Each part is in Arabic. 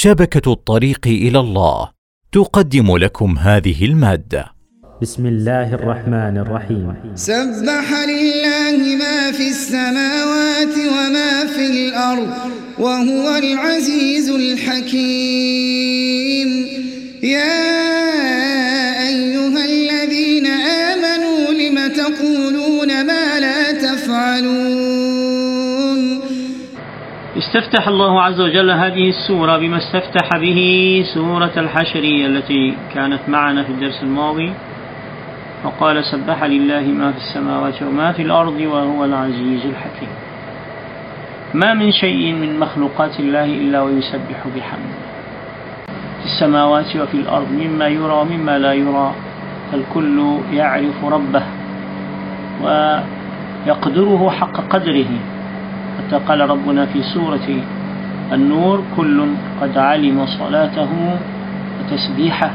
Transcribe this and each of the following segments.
شبكة الطريق إلى الله. تقدم لكم هذه المادة. بسم الله الرحمن الرحيم. سبح لله ما في السماوات وما في الأرض وهو العزيز الحكيم. يا أيها الذين آمنوا لم تقولون ما لا تفعلون؟ استفتح الله عز وجل هذه السورة بما استفتح به سورة الحشرية التي كانت معنا في الدرس الماضي وقال سبح لله ما في السماوات وما في الأرض وهو العزيز الحكيم. ما من شيء من مخلوقات الله إلا ويسبح بحمده. في السماوات وفي الأرض مما يرى ومما لا يرى فالكل يعرف ربه ويقدره حق قدره. حتى قال ربنا في سورة النور كل قد علم صلاته وتسبيحه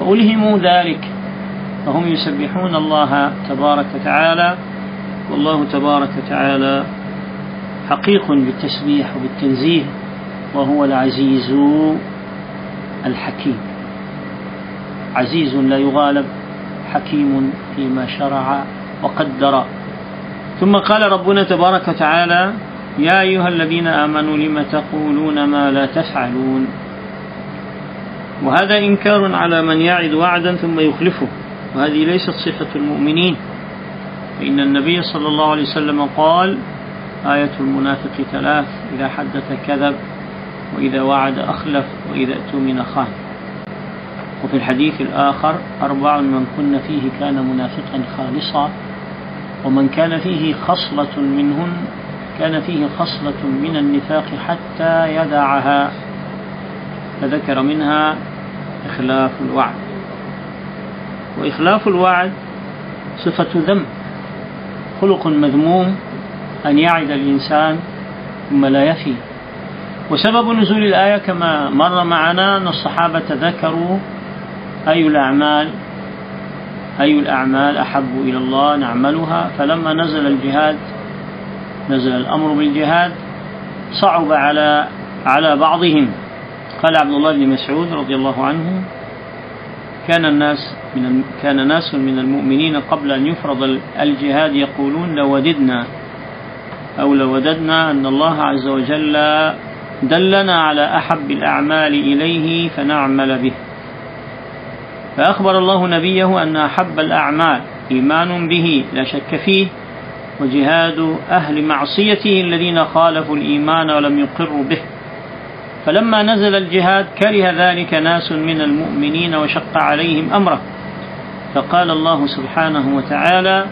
فألهموا ذلك فهم يسبحون الله تبارك وتعالى والله تبارك وتعالى حقيق بالتسبيح وبالتنزيه وهو العزيز الحكيم. عزيز لا يغالب حكيم فيما شرع وقدر. ثم قال ربنا تبارك وتعالى يا أيها الذين آمنوا لما تقولون ما لا تفعلون وهذا إنكار على من يعد وعدا ثم يخلفه وهذه ليست صفة المؤمنين فإن النبي صلى الله عليه وسلم قال آية المنافق ثلاث إذا حدث كذب وإذا وعد أخلف وإذا أتمن خان وفي الحديث الآخر أربع من كن فيه كان منافقا خالصا ومن كان فيه خصلة منهن كان فيه خصلة من النفاق حتى يدعها فذكر منها إخلاف الوعد. وإخلاف الوعد صفة ذم خلق مذموم أن يعد الإنسان ثم لا يفي. وسبب نزول الآية كما مر معنا أن الصحابة ذكروا أي الأعمال أي الأعمال أحب إلى الله نعملها. فلما نزل الجهاد نزل الأمر بالجهاد صعب على على بعضهم. قال عبد الله بن مسعود رضي الله عنه كان الناس من كان ناس من المؤمنين قبل أن يفرض الجهاد يقولون لوددنا أو لوددنا أن الله عز وجل دلنا على أحب الأعمال إليه فنعمل به. فأخبر الله نبيه أن أحب الأعمال إيمان به لا شك فيه وجهاد أهل معصيته الذين خالفوا الإيمان ولم يقروا به. فلما نزل الجهاد كره ذلك ناس من المؤمنين وشق عليهم أمره. فقال الله سبحانه وتعالى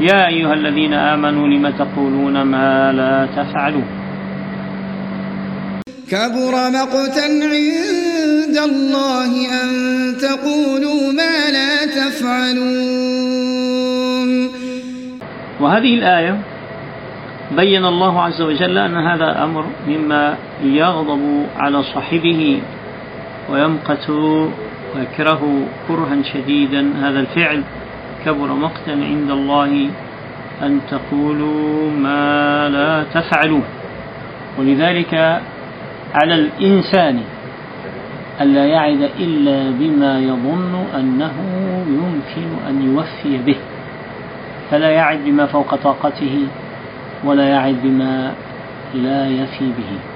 يا أيها الذين آمنوا لم تقولون ما لا تفعلون? كبر مقتا عند الله أن تقولوا ما لا تفعلون. وهذه الآية بين الله عز وجل أن هذا أمر مما يغضب على صاحبه ويمقت ويكره كرها شديدا. هذا الفعل كبر مقتا عند الله أن تقولوا ما لا تفعلون ولذلك على الإنسان ألا يعد إلا بما يظن أنه يمكن أن يوفي به. فلا يعد بما فوق طاقته ولا يعد بما لا يفي به.